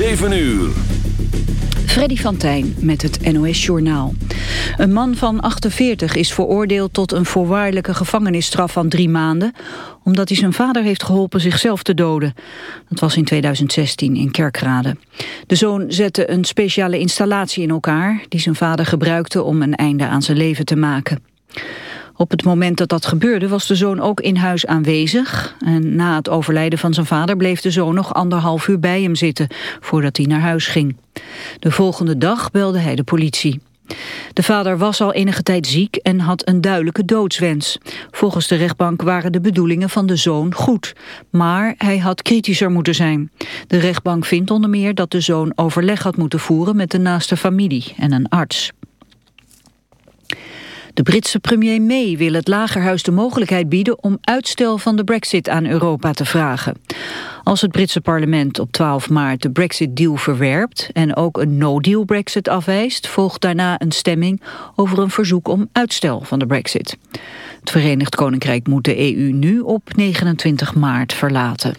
7 uur. Freddy van Tijn met het NOS-journaal. Een man van 48 is veroordeeld tot een voorwaardelijke gevangenisstraf van drie maanden... omdat hij zijn vader heeft geholpen zichzelf te doden. Dat was in 2016 in Kerkrade. De zoon zette een speciale installatie in elkaar... die zijn vader gebruikte om een einde aan zijn leven te maken. Op het moment dat dat gebeurde was de zoon ook in huis aanwezig. En na het overlijden van zijn vader bleef de zoon nog anderhalf uur bij hem zitten... voordat hij naar huis ging. De volgende dag belde hij de politie. De vader was al enige tijd ziek en had een duidelijke doodswens. Volgens de rechtbank waren de bedoelingen van de zoon goed. Maar hij had kritischer moeten zijn. De rechtbank vindt onder meer dat de zoon overleg had moeten voeren... met de naaste familie en een arts. De Britse premier May wil het Lagerhuis de mogelijkheid bieden om uitstel van de brexit aan Europa te vragen. Als het Britse parlement op 12 maart de brexit-deal verwerpt en ook een no-deal brexit afwijst, volgt daarna een stemming over een verzoek om uitstel van de brexit. Het Verenigd Koninkrijk moet de EU nu op 29 maart verlaten.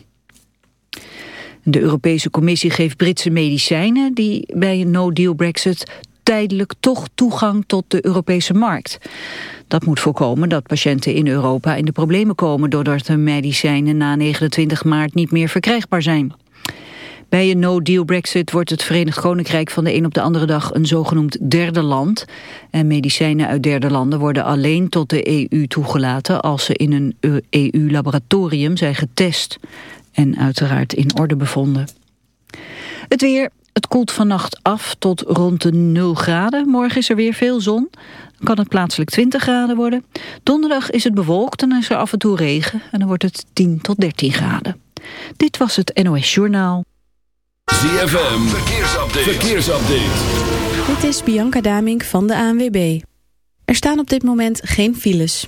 De Europese Commissie geeft Britse medicijnen die bij een no-deal brexit tijdelijk toch toegang tot de Europese markt. Dat moet voorkomen dat patiënten in Europa in de problemen komen... doordat de medicijnen na 29 maart niet meer verkrijgbaar zijn. Bij een no-deal brexit wordt het Verenigd Koninkrijk van de een op de andere dag een zogenoemd derde land. En medicijnen uit derde landen worden alleen tot de EU toegelaten als ze in een EU-laboratorium zijn getest. En uiteraard in orde bevonden. Het weer, het koelt vannacht af tot rond de 0 graden. Morgen is er weer veel zon. Dan kan het plaatselijk 20 graden worden. Donderdag is het bewolkt en is er af en toe regen. En dan wordt het 10 tot 13 graden. Dit was het NOS Journaal. ZFM, verkeersupdate. verkeersupdate. Dit is Bianca Damink van de ANWB. Er staan op dit moment geen files.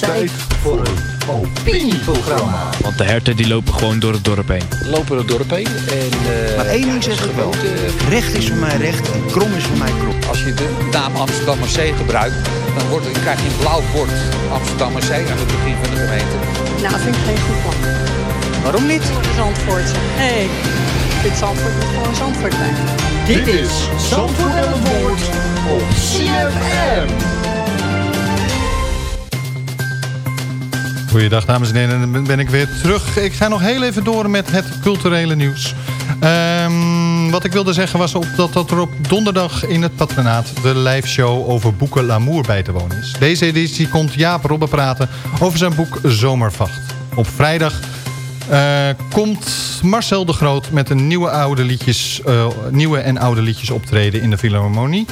tijd voor een opinieprogramma. Want de herten die lopen gewoon door het dorp heen. Lopen het dorp heen en... eh, Maar één ding zeg ik wel. Recht is voor mij recht en krom is voor mij krom. Als je de naam Amsterdammerzee gebruikt, dan, wordt, dan krijg je een blauw bord Amsterdammerzee aan het begin van de gemeente. Nou, dat vind ik geen goed plan. Waarom niet? Zandvoort. Hey. Dit Zandvoort moet gewoon Zandvoort zijn. Dit is Zandvoort het woord op CFM. Goeiedag dames en heren, en dan ben ik weer terug. Ik ga nog heel even door met het culturele nieuws. Ehm, wat ik wilde zeggen was op dat, dat er op donderdag in het patronaat... de live show over boeken L'amour bij te wonen is. Deze editie komt Jaap Robbe praten over zijn boek Zomervacht. Op vrijdag eh, komt Marcel de Groot met een nieuwe, oude, liedjes, eh, nieuwe en oude liedjes optreden in de Philharmonie.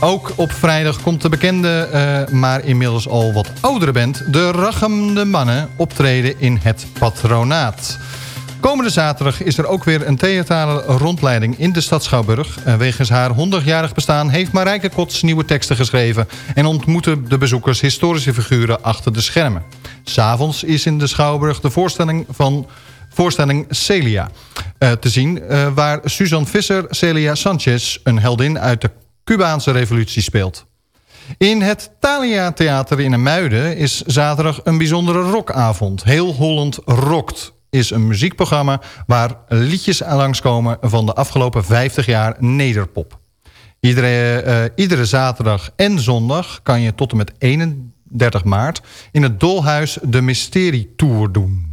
Ook op vrijdag komt de bekende, eh, maar inmiddels al wat oudere band... de Rachem Mannen optreden in het patronaat. Komende zaterdag is er ook weer een theatrale rondleiding in de stad Schouwburg. wegens haar 100-jarig bestaan heeft Marijke Kots nieuwe teksten geschreven... en ontmoeten de bezoekers historische figuren achter de schermen. S'avonds is in de Schouwburg de voorstelling van voorstelling Celia uh, te zien... Waar Suzanne Visser Celia Sanchez, een heldin uit de Cubaanse revolutie, speelt. In het Thalia Theater in Muiden is zaterdag een bijzondere rockavond. Heel Holland Rokt is een muziekprogramma waar liedjes langskomen van de afgelopen 50 jaar nederpop. Iedere, uh, iedere zaterdag en zondag kan je tot en met 31 maart in het Dolhuis de Mysterie Tour doen.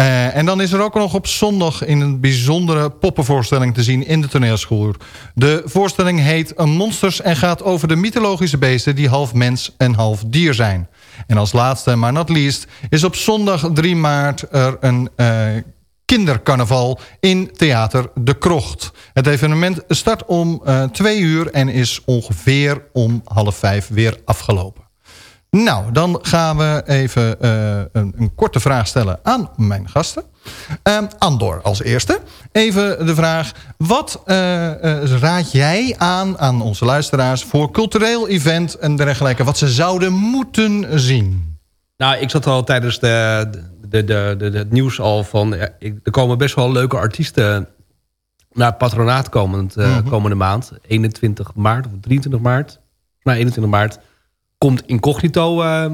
Uh, en dan is er ook nog op zondag in een bijzondere poppenvoorstelling te zien in de toneelschool. De voorstelling heet Monsters en gaat over de mythologische beesten die half mens en half dier zijn. En als laatste, maar not least, is op zondag 3 maart er een uh, kindercarnaval in Theater De Krocht. Het evenement start om uh, twee uur en is ongeveer om half vijf weer afgelopen. Nou, dan gaan we even uh, een, een, korte vraag stellen aan mijn gasten. Uh, Andor als eerste. Even de vraag. Wat uh, raad jij aan aan onze luisteraars... voor cultureel event en dergelijke... wat ze zouden moeten zien? Nou, ik zat al tijdens de, de, de, de, het nieuws al van... Ja, er komen best wel leuke artiesten naar het patronaat komend, mm -hmm. komende maand. 21 maart of 23 maart. Maar 21 maart komt Incognito. Uh,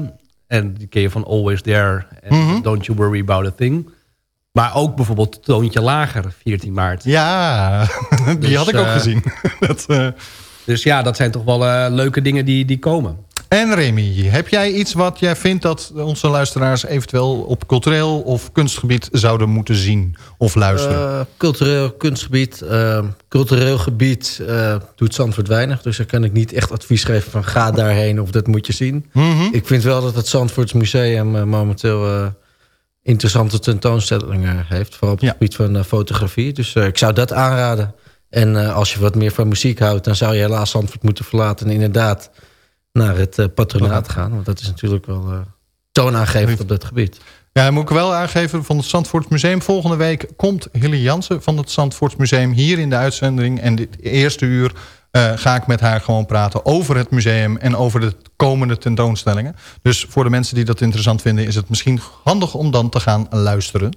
en die ken je van Always There. En mm -hmm. Don't You Worry About a Thing. Maar ook bijvoorbeeld Toontje Lager, 14 maart. Ja, die dus, had ik ook uh, gezien. dat, uh... Dus ja, dat zijn toch wel leuke dingen die, die komen. En Remy, heb jij iets wat jij vindt dat onze luisteraars eventueel op cultureel of kunstgebied zouden moeten zien of luisteren? Uh, cultureel kunstgebied, uh, cultureel gebied uh, doet Zandvoort weinig. Dus daar kan ik niet echt advies geven van ga daarheen of dat moet je zien. Mm -hmm. Ik vind wel dat het Zandvoorts Museum momenteel interessante tentoonstellingen heeft. Vooral op het ja. gebied van fotografie. Dus ik zou dat aanraden. En als je wat meer van muziek houdt, dan zou je helaas Zandvoort moeten verlaten. En inderdaad naar het uh, patronaat gaan. Want dat is natuurlijk wel uh, toonaangevend op dat gebied. Ja, dan moet ik wel aangeven van het Zandvoorts Museum. Volgende week komt Hilly Jansen van het Zandvoorts Museum hier in de uitzending. En dit eerste uur uh, ga ik met haar gewoon praten over het museum en over de komende tentoonstellingen. Dus voor de mensen die dat interessant vinden is het misschien handig om dan te gaan luisteren.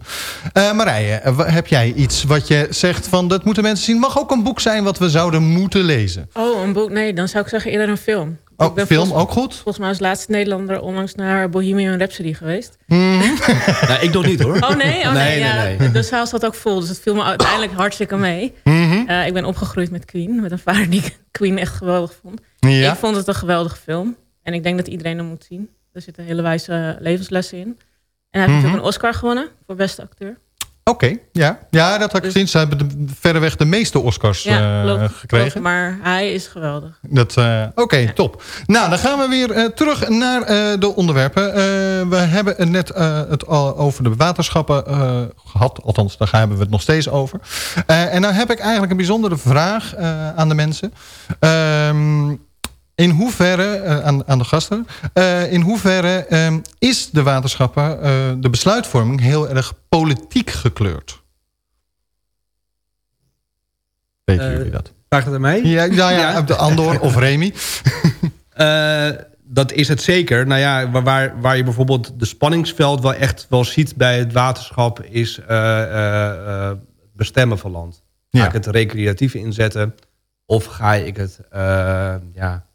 Uh, Marije, heb jij iets wat je zegt van dat moeten mensen zien? Mag ook een boek zijn wat we zouden moeten lezen? Oh, een boek? Nee, dan zou ik zeggen eerder een film. Oh, film volgens, ook goed? Volgens mij als laatste Nederlander onlangs naar Bohemian Rhapsody geweest. Mm. nee, ik nog niet hoor. Oh nee? Oh, nee, nee, ja. nee, nee. De zaal zat ook vol, dus het viel me uiteindelijk hartstikke mee. Mm -hmm. uh, ik ben opgegroeid met Queen, met een vader die Queen echt geweldig vond. Ja. Ik vond het een geweldige film. En ik denk dat iedereen hem moet zien. Er zitten hele wijze levenslessen in. En hij heeft mm -hmm. ook een Oscar gewonnen voor beste acteur. Oké, okay, ja. ja, dat had ik dus, gezien. Ze hebben verreweg de meeste Oscars ja, uh, klopt, gekregen. Klopt, maar hij is geweldig. Dat, uh, Oké, okay, ja. top. Nou, dan gaan we weer uh, terug naar de onderwerpen. we hebben het net het al over de waterschappen gehad. Althans, daar hebben we het nog steeds over. en dan heb ik eigenlijk een bijzondere vraag aan de mensen. Ehm in hoeverre, uh, aan, aan, de gasten, uh, in hoeverre uh, is de waterschappen, de besluitvorming heel erg politiek gekleurd? Weten jullie dat? Vraag het aan mij? Ja, nou ja, ja. de Andor of Remy. dat is het zeker. Nou ja, waar, waar je bijvoorbeeld de spanningsveld wel echt wel ziet bij het waterschap... is bestemmen van land. Ga ja. ik het recreatief inzetten? Of ga ik het ja,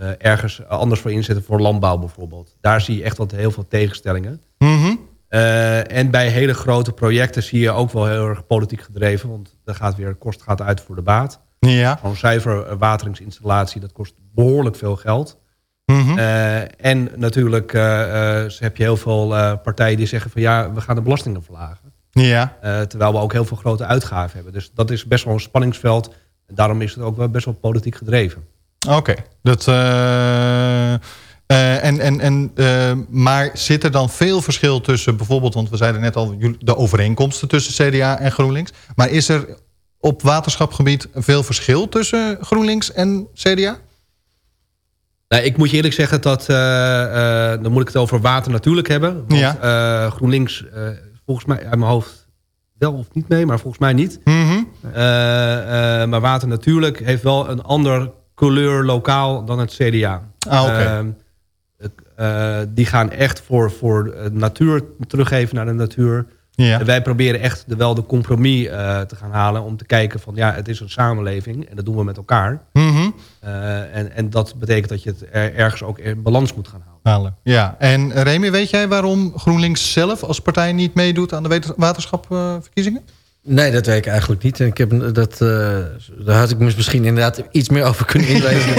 uh, ergens anders voor inzetten voor landbouw bijvoorbeeld. Daar zie je echt wat heel veel tegenstellingen. Mm -hmm. En bij hele grote projecten zie je ook wel heel erg politiek gedreven. Want er gaat weer kost gaat uit voor de baat. Ja. Gewoon zuiver wateringsinstallatie, dat kost behoorlijk veel geld. Mhm. en natuurlijk heb je heel veel partijen die zeggen van ja, we gaan de belastingen verlagen. Ja. terwijl we ook heel veel grote uitgaven hebben. Dus dat is best wel een spanningsveld. En daarom is het ook wel best wel politiek gedreven. Oké. Dat... Uh, en, en, en, uh, maar zit er dan veel verschil tussen bijvoorbeeld... want we zeiden net al de overeenkomsten tussen CDA en GroenLinks... maar is er op waterschapgebied veel verschil tussen GroenLinks en CDA? Nou, ik moet je eerlijk zeggen dat... Uh, dan moet ik het over water natuurlijk hebben. Want ja. GroenLinks, volgens mij uit mijn hoofd wel of niet mee... maar volgens mij niet. Mm -hmm. maar water natuurlijk heeft wel een ander kleur lokaal dan het CDA. Ah, oké. Okay. Uh, die gaan echt voor, voor natuur teruggeven naar de natuur. Ja. En wij proberen echt de, wel de compromis uh, te gaan halen... om te kijken van ja, het is een samenleving en dat doen we met elkaar. Mm -hmm. uh, en, en dat betekent dat je het er, ergens ook in balans moet gaan houden. halen. Ja, en Remy, weet jij waarom GroenLinks zelf als partij niet meedoet aan de waterschapverkiezingen? Nee, dat weet ik eigenlijk niet. Ik heb dat, uh, daar had ik misschien inderdaad iets meer over kunnen inlezen.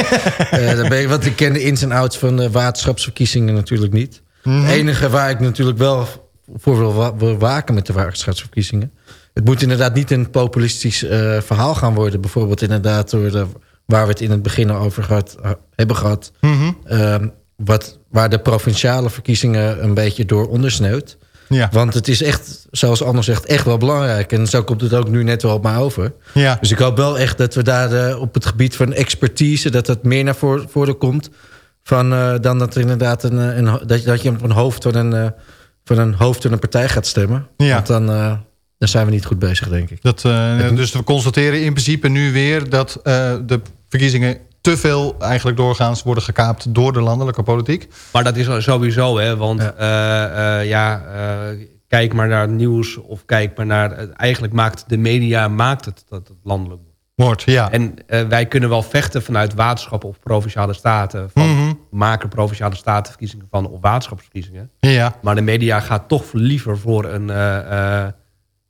uh, ben ik, want ik ken de ins en outs van de waterschapsverkiezingen natuurlijk niet. Mhm. Het enige waar ik natuurlijk wel voor wil, wil waken met de waterschapsverkiezingen... het moet inderdaad niet een populistisch uh, verhaal gaan worden. Bijvoorbeeld inderdaad door de, waar we het in het begin over gehad, hebben gehad... Mhm. wat, waar de provinciale verkiezingen een beetje door ondersneeuwt. Ja. Want het is echt, zoals Anders zegt, echt wel belangrijk. En zo komt het ook nu net wel op mij over. Ja. Dus ik hoop wel echt dat we daar de, op het gebied van expertise... dat dat meer naar voren, voren komt... Van, uh, dan dat er inderdaad een, een, dat, dat je op een hoofd van een, uh, van een hoofd van een partij gaat stemmen. Ja. Want dan, uh, dan zijn we niet goed bezig, denk ik. Dat, dus we constateren in principe nu weer dat de verkiezingen te veel eigenlijk doorgaans worden gekaapt door de landelijke politiek. Maar dat is sowieso, hè, want ja, uh, uh, ja uh, kijk maar naar het nieuws of kijk maar naar... eigenlijk maakt de media maakt het dat het landelijk wordt. Ja. En wij kunnen wel vechten vanuit waterschappen of provinciale staten. Van mm -hmm. maken provinciale statenverkiezingen van of waterschapsverkiezingen. Ja. Maar de media gaat toch liever voor een,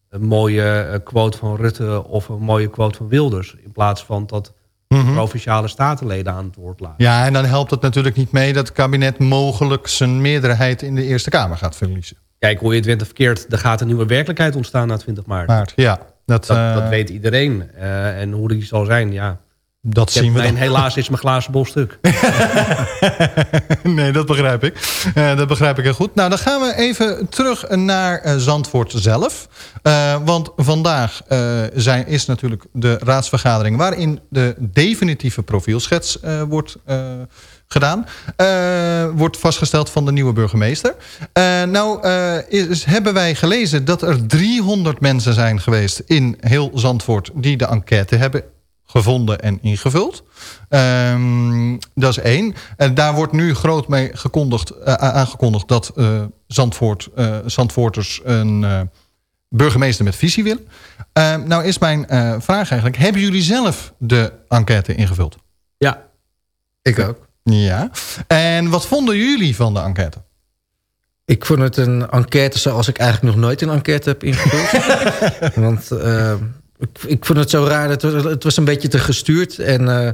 een mooie quote van Rutte of een mooie quote van Wilders. In plaats van dat mm -hmm. provinciale statenleden aan het woord laten. Ja, en dan helpt het natuurlijk niet mee dat het kabinet mogelijk zijn meerderheid in de Eerste Kamer gaat verliezen. Kijk, hoe je het wint of verkeerd, er gaat een nieuwe werkelijkheid ontstaan na 20 maart. maart ja, dat, dat, uh, dat weet iedereen. Uh, en hoe die zal zijn, ja. Dat zien we mijn, dan. Helaas is mijn glazen bol stuk. nee, dat begrijp ik. Uh, dat begrijp ik heel goed. Nou, dan gaan we even terug naar uh, Zandvoort zelf. Uh, want vandaag zijn, is natuurlijk de raadsvergadering... waarin de definitieve profielschets wordt gedaan. wordt vastgesteld van de nieuwe burgemeester. nou, is, hebben wij gelezen dat er 300 mensen zijn geweest... in heel Zandvoort die de enquête hebben gevonden en ingevuld. Um, dat is één. En daar wordt nu groot mee gekondigd, uh, aangekondigd... dat uh, Zandvoort, uh, Zandvoorters een burgemeester met visie willen. nou is mijn vraag eigenlijk... hebben jullie zelf de enquête ingevuld? Ja. Ik ook. Ja. En wat vonden jullie van de enquête? Ik vond het een enquête zoals ik eigenlijk nog nooit een enquête heb ingevuld. Want... Ik, ik vond het zo raar. Het was, het was een beetje te gestuurd. En uh,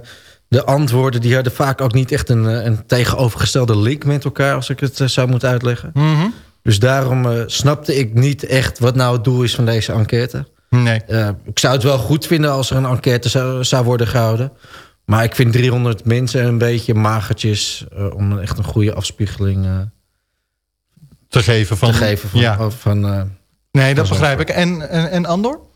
de antwoorden die hadden vaak ook niet echt een, een tegenovergestelde link met elkaar. Als ik het uh, zou moeten uitleggen. Mm -hmm. Dus daarom uh, snapte ik niet echt wat nou het doel is van deze enquête. Nee. ik zou het wel goed vinden als er een enquête zou, zou worden gehouden. Maar ik vind 300 mensen een beetje magertjes. om echt een goede afspiegeling te geven van... Te geven van, ja. van nee, dat begrijp ik. En, en, en Andor?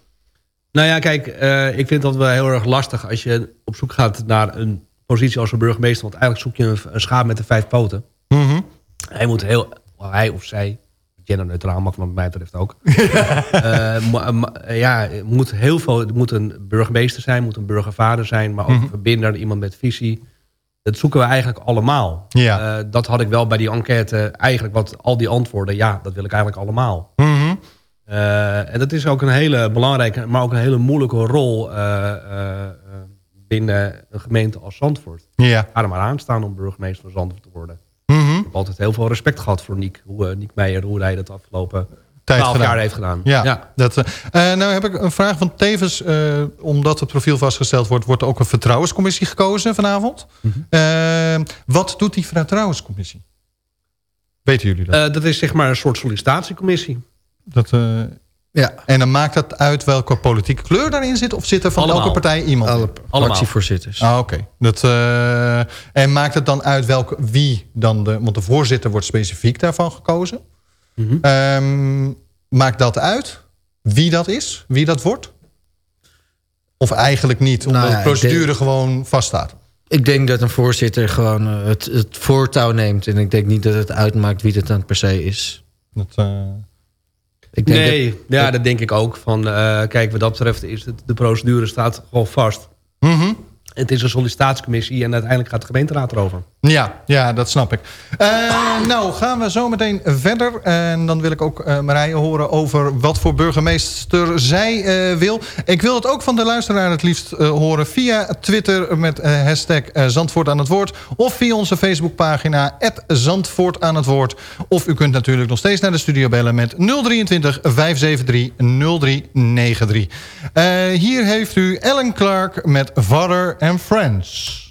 Nou ja, kijk, uh, ik vind dat wel heel erg lastig... als je op zoek gaat naar een positie als een burgemeester... want eigenlijk zoek je een, een schaap met de vijf poten. Mm -hmm. Hij moet heel... Hij of zij, genderneutraal mag wat mij betreft ook... uh, ja, moet heel veel... Het moet een burgemeester zijn, moet een burgervader zijn... maar ook Mhm. mm -hmm. een verbinder, iemand met visie. Dat zoeken we eigenlijk allemaal. Ja. Uh, dat had ik wel bij die enquête eigenlijk... wat al die antwoorden, ja, dat wil ik eigenlijk allemaal. Mm. Uh, en dat is ook een hele belangrijke, maar ook een hele moeilijke rol uh, uh, binnen een gemeente als Zandvoort. Ja. Ga er maar aan staan om burgemeester van Zandvoort te worden. Mm -hmm. heb altijd heel veel respect gehad voor Niek. Hoe Niek Meijer, hoe hij dat afgelopen Tijd jaar heeft gedaan. Ja, ja. Dat, uh, nou heb ik een vraag van Tevens. Uh, omdat het profiel vastgesteld wordt... wordt er ook een vertrouwenscommissie gekozen vanavond. Mm -hmm. wat doet die vertrouwenscommissie? Weten jullie dat? dat is zeg maar een soort sollicitatiecommissie. Dat, ja. En dan maakt dat uit welke politieke kleur daarin zit? Of zit er van elke partij iemand Alle, Allemaal. Actievoorzitters. Ah, oké. Okay. en maakt het dan uit welke, wie dan... De, want de voorzitter wordt specifiek daarvan gekozen. Mm -hmm. maakt dat uit? Wie dat is? Wie dat wordt? Of eigenlijk niet? Omdat nou ja, de procedure denk, gewoon vaststaat? Ik denk dat een voorzitter gewoon uh, het, het, voortouw neemt. En ik denk niet dat het uitmaakt wie het dan per se is. Dat, uh, ik denk nee, dat, ja, dat, dat denk ik ook. Van, uh, kijk, wat dat betreft is het, de procedure staat gewoon vast. Mm -hmm. Het is een sollicitatiecommissie en uiteindelijk gaat de gemeenteraad erover. Ja, ja dat snap ik. Uh, nou, gaan we zo meteen verder. En dan wil ik ook uh, Marije horen over wat voor burgemeester zij uh, wil. Ik wil het ook van de luisteraar het liefst horen via Twitter met hashtag Zandvoort aan het woord. Of via onze Facebookpagina Zandvoort aan het woord. Of u kunt natuurlijk nog steeds naar de studio bellen met 023 573 0393. hier heeft u Ellen Clark met Father and Friends.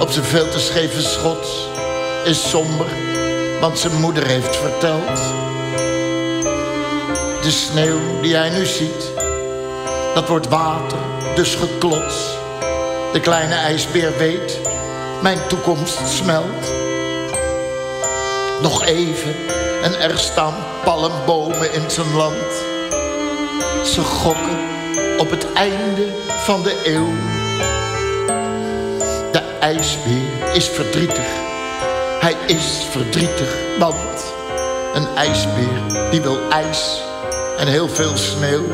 Op zijn veel te scheve schot is somber, want zijn moeder heeft verteld. De sneeuw die hij nu ziet, dat wordt water, dus geklots. De kleine ijsbeer weet, mijn toekomst smelt. Nog even en er staan palmbomen in zijn land. Ze gokken op het einde van de eeuw. Ijsbeer is verdrietig. Hij is verdrietig, want een ijsbeer die wil ijs en heel veel sneeuw.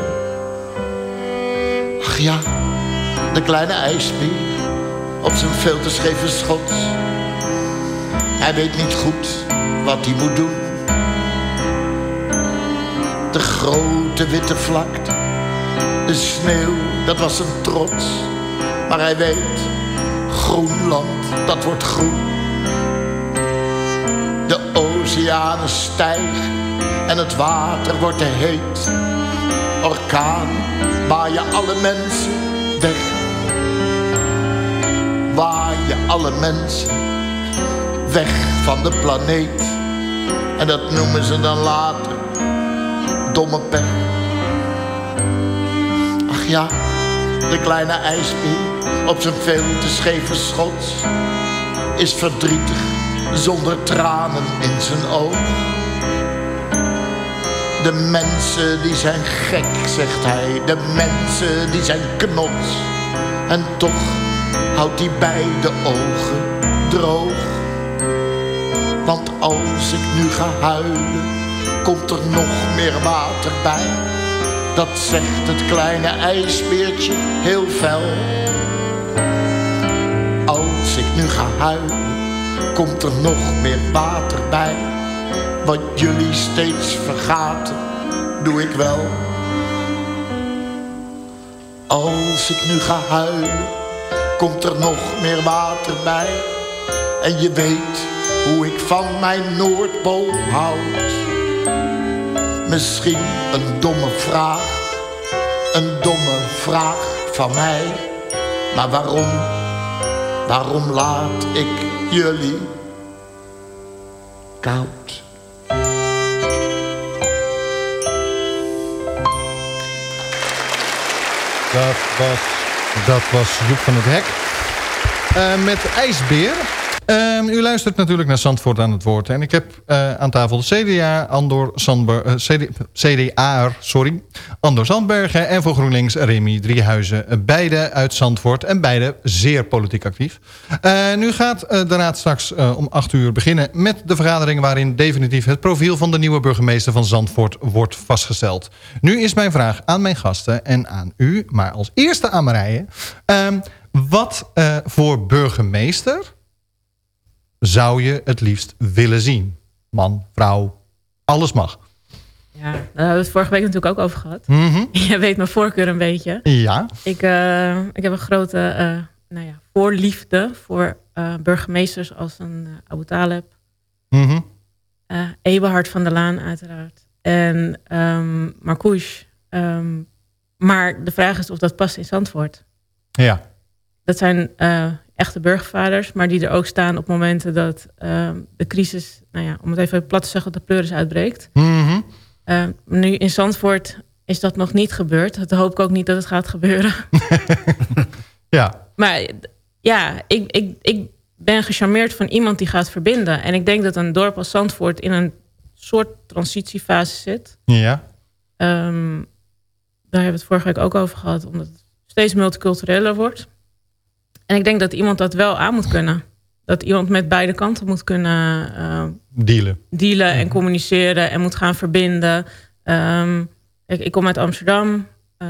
Ach ja, de kleine ijsbeer op zijn veel te scheve schot. Hij weet niet goed wat hij moet doen. De grote witte vlakte, de sneeuw, dat was een trots. Maar hij weet, Groenland, dat wordt groen. De oceanen stijgen en het water wordt te heet. Orkaan waaien alle mensen weg. Waaien alle mensen weg van de planeet. En dat noemen ze dan later domme pech. Ach ja, de kleine ijsbeer op zijn veel te scheve schot is verdrietig zonder tranen in zijn oog. De mensen die zijn gek, zegt hij, de mensen die zijn knots. En toch houdt hij beide ogen droog. Want als ik nu ga huilen, komt er nog meer water bij. Dat zegt het kleine ijsbeertje heel fel. Nu ga huilen, komt er nog meer water bij. Wat jullie steeds vergaten, doe ik wel. Als ik nu ga huilen, komt er nog meer water bij. En je weet hoe ik van mijn Noordpool houd. Misschien een domme vraag, een domme vraag van mij. Maar waarom, waarom laat ik jullie koud? Dat was, dat was Joep van het Hek. Uh, met IJsbeer. Uh, u luistert natuurlijk naar Zandvoort aan het woord. En ik heb uh, aan tafel de CDA, Andor Sandber, uh, sorry, Andor Zandbergen en voor GroenLinks Remy Driehuizen. Beide uit Zandvoort en beide zeer politiek actief. nu gaat de raad straks om 8 uur beginnen met de vergadering... waarin definitief het profiel van de nieuwe burgemeester van Zandvoort wordt vastgesteld. Nu is mijn vraag aan mijn gasten en aan u, maar als eerste aan Marije. Ehm, wat voor burgemeester zou je het liefst willen zien? Man, vrouw, alles mag. Ja, daar hebben we het vorige week natuurlijk ook over gehad. Mm -hmm. Je weet mijn voorkeur een beetje. Ja. Ik, uh, ik heb een grote uh, nou ja, voorliefde voor uh, burgemeesters als een Abu Talib. Mm -hmm. Eberhard van der Laan uiteraard. En um, Marcouche. Um, maar de vraag is of dat past in Zandvoort. Ja. Dat zijn echte burgervaders, maar die er ook staan op momenten dat uh, de crisis, nou ja, om het even plat te zeggen, de pleuris uitbreekt. Mm -hmm. uh, nu in Zandvoort is dat nog niet gebeurd. Dat hoop ik ook niet dat het gaat gebeuren. ja. Maar ja, ik, ik, ik ben gecharmeerd van iemand die gaat verbinden. En ik denk dat een dorp als Zandvoort in een soort transitiefase zit. Ja. Um, daar hebben we het vorige week ook over gehad, omdat het steeds multicultureler wordt. En ik denk dat iemand dat wel aan moet kunnen. Dat iemand met beide kanten moet kunnen uh, dealen. dealen en communiceren en moet gaan verbinden. Um, ik, ik, kom uit Amsterdam, uh,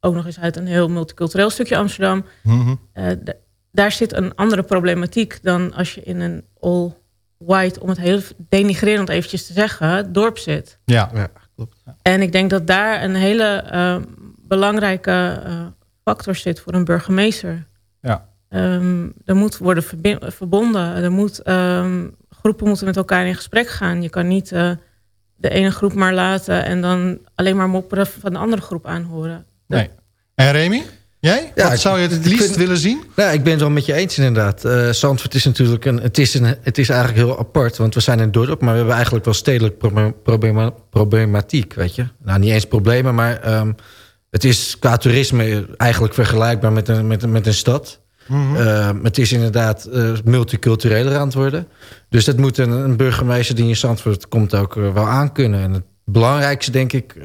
ook nog eens uit een heel multicultureel stukje Amsterdam. Mm -hmm. uh, daar zit een andere problematiek dan als je in een all white, om het heel denigrerend eventjes te zeggen, dorp zit. Ja, ja klopt. Ja. En ik denk dat daar een hele belangrijke factor zit voor een burgemeester. Ja. Ehm, er moet worden verbonden. Er moet, ehm, groepen moeten met elkaar in gesprek gaan. Je kan niet de ene groep maar laten... en dan alleen maar mopperen van de andere groep aanhoren. Nee. En Remy? Jij? Ja, Wat zou je het liefst willen zien? Ja, ik ben het wel met je eens inderdaad. Uh, Zandvoort is natuurlijk een het, is een... het is eigenlijk heel apart. Want we zijn een dorp, maar we hebben eigenlijk wel stedelijk problema, problematiek. Weet je? Nou, niet eens problemen, maar um, het is qua toerisme eigenlijk vergelijkbaar met een, met een, met een stad. Mm -hmm. het is inderdaad uh, multicultureler aan het worden. Dus dat moet een, burgemeester die in Zandvoort komt ook uh, wel aankunnen. En het belangrijkste denk ik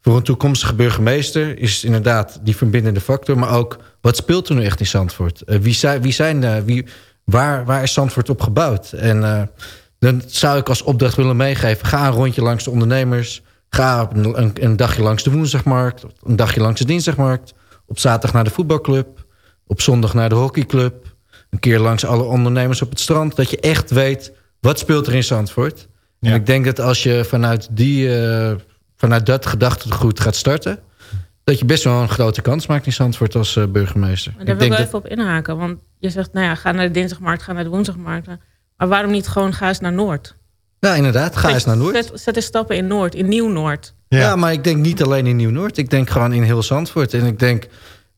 voor een toekomstige burgemeester is inderdaad die verbindende factor. Maar ook, wat speelt er nu echt in Zandvoort? Wie zijn, wie zijn wie, waar, waar is Zandvoort op gebouwd? En dan zou ik als opdracht willen meegeven... ga een rondje langs de ondernemers. Ga een, een, dagje langs de woensdagmarkt. Een dagje langs de dinsdagmarkt. Op zaterdag naar de voetbalclub. Op zondag naar de hockeyclub. Een keer langs alle ondernemers op het strand. Dat je echt weet, wat speelt er in Zandvoort? Ja. En ik denk dat als je vanuit die vanuit dat gedachtegoed gaat starten... dat je best wel een grote kans maakt in Zandvoort als uh, burgemeester. Maar daar ik wil ik wel even op inhaken. Want je zegt, nou ja, ga naar de dinsdagmarkt, ga naar de woensdagmarkt. Maar waarom niet gewoon ga eens naar Noord? Ja, inderdaad, ga eens naar Noord. Zet, zet eens stappen in Noord, in Nieuw-Noord. Ja. ja. maar ik denk niet alleen in Nieuw-Noord. Ik denk gewoon in heel Zandvoort. En ik denk,